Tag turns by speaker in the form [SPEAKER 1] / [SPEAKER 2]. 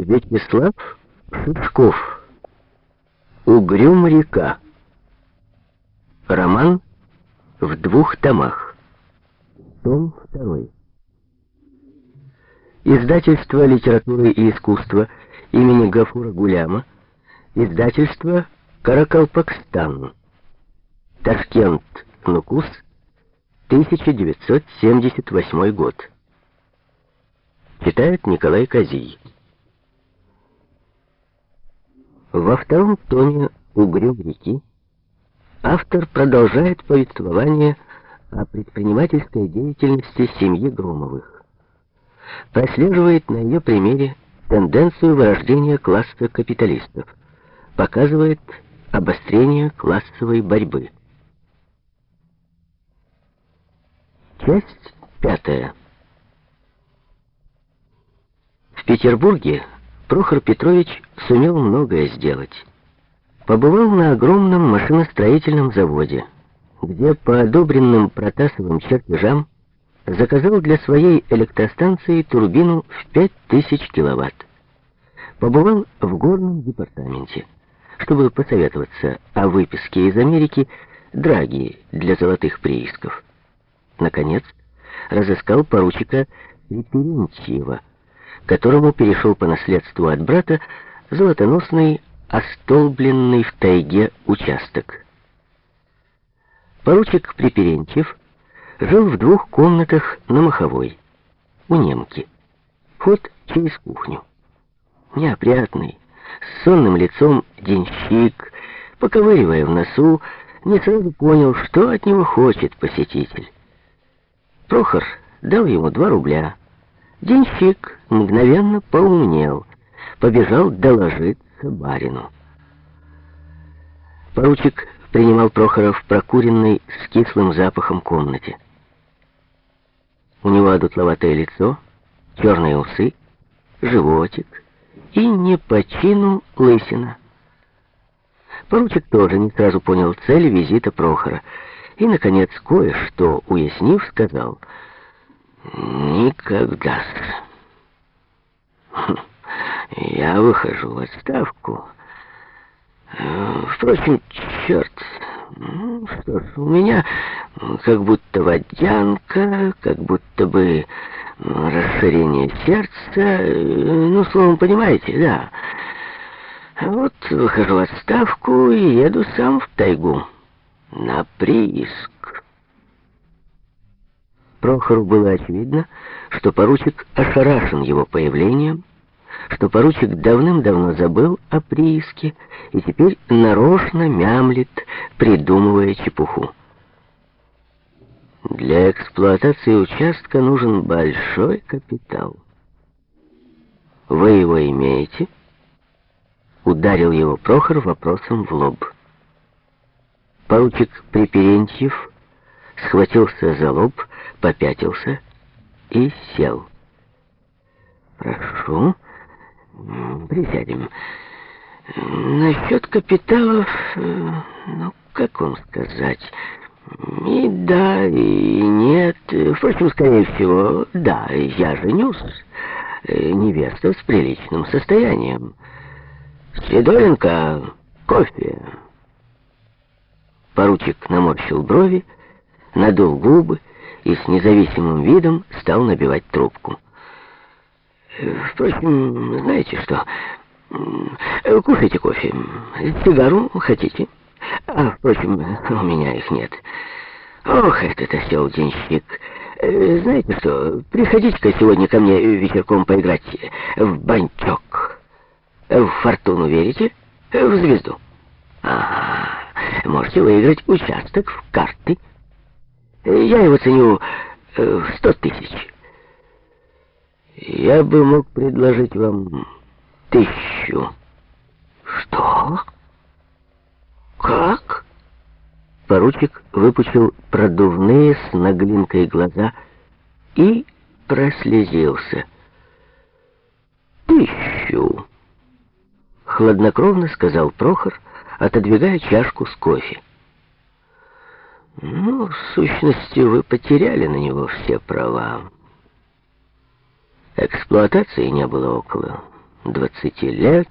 [SPEAKER 1] Вячеслав Шучков. Угрюм река. Роман в двух томах. Том второй. Издательство литературы и искусства имени Гафура Гуляма. Издательство Каракалпакстан. Ташкент, Нукус, 1978 год. Читает Николай Козий. Во втором томе «Угрюм реки» автор продолжает повествование о предпринимательской деятельности семьи Громовых. Прослеживает на ее примере тенденцию вырождения класса капиталистов. Показывает обострение классовой борьбы. Часть пятая. В Петербурге Прохор Петрович сумел многое сделать. Побывал на огромном машиностроительном заводе, где по одобренным Протасовым чертежам заказал для своей электростанции турбину в 5000 киловатт. Побывал в горном департаменте, чтобы посоветоваться о выписке из Америки драги для золотых приисков. Наконец, разыскал поручика Реперентьева, которому перешел по наследству от брата золотоносный, остолбленный в тайге участок. Поручик Приперентьев жил в двух комнатах на Маховой, у немки. Вход через кухню. Неопрятный, с сонным лицом денщик, поковыривая в носу, не сразу понял, что от него хочет посетитель. Прохор дал ему два рубля, Денщик мгновенно поумнел, побежал доложиться барину. Поручик принимал Прохора в прокуренной с кислым запахом комнате. У него одутловатое лицо, черные усы, животик и не по чину лысина. Поручик тоже не сразу понял цели визита Прохора и, наконец, кое-что уяснив, сказал — Никогда. Я выхожу в отставку. Впрочем, черт. Ну, что ж, у меня как будто водянка, как будто бы расширение сердца. Ну, словом, понимаете, да. Вот выхожу в отставку и еду сам в тайгу. На прииск. Прохору было очевидно, что поручик ошарашен его появлением, что поручик давным-давно забыл о прииске и теперь нарочно мямлит, придумывая чепуху. Для эксплуатации участка нужен большой капитал. Вы его имеете? Ударил его Прохор вопросом в лоб. Поручик Приперентьев схватился за лоб, попятился и сел. «Прошу, присядем. Насчет капиталов, ну, как вам сказать, и да, и нет. Впрочем, скорее всего, да, я женюсь. Невеста с приличным состоянием. Свидоленко, кофе». Поручик наморщил брови, надул губы и с независимым видом стал набивать трубку. Впрочем, знаете что? Кушайте кофе. Сигару хотите? А, впрочем, у меня их нет. Ох, этот осел денщик. Знаете что, приходите-ка сегодня ко мне вечерком поиграть в банчок. В фортуну верите? В звезду. Ага, можете выиграть участок в карты. Я его ценю э, в сто тысяч. Я бы мог предложить вам тысячу. Что? Как? Поручик выпучил продувные с наглинкой глаза и прослезился. «Тысячу!» — хладнокровно сказал Прохор, отодвигая чашку с кофе. Ну, в сущности, вы потеряли на него все права. Эксплуатации не было около двадцати лет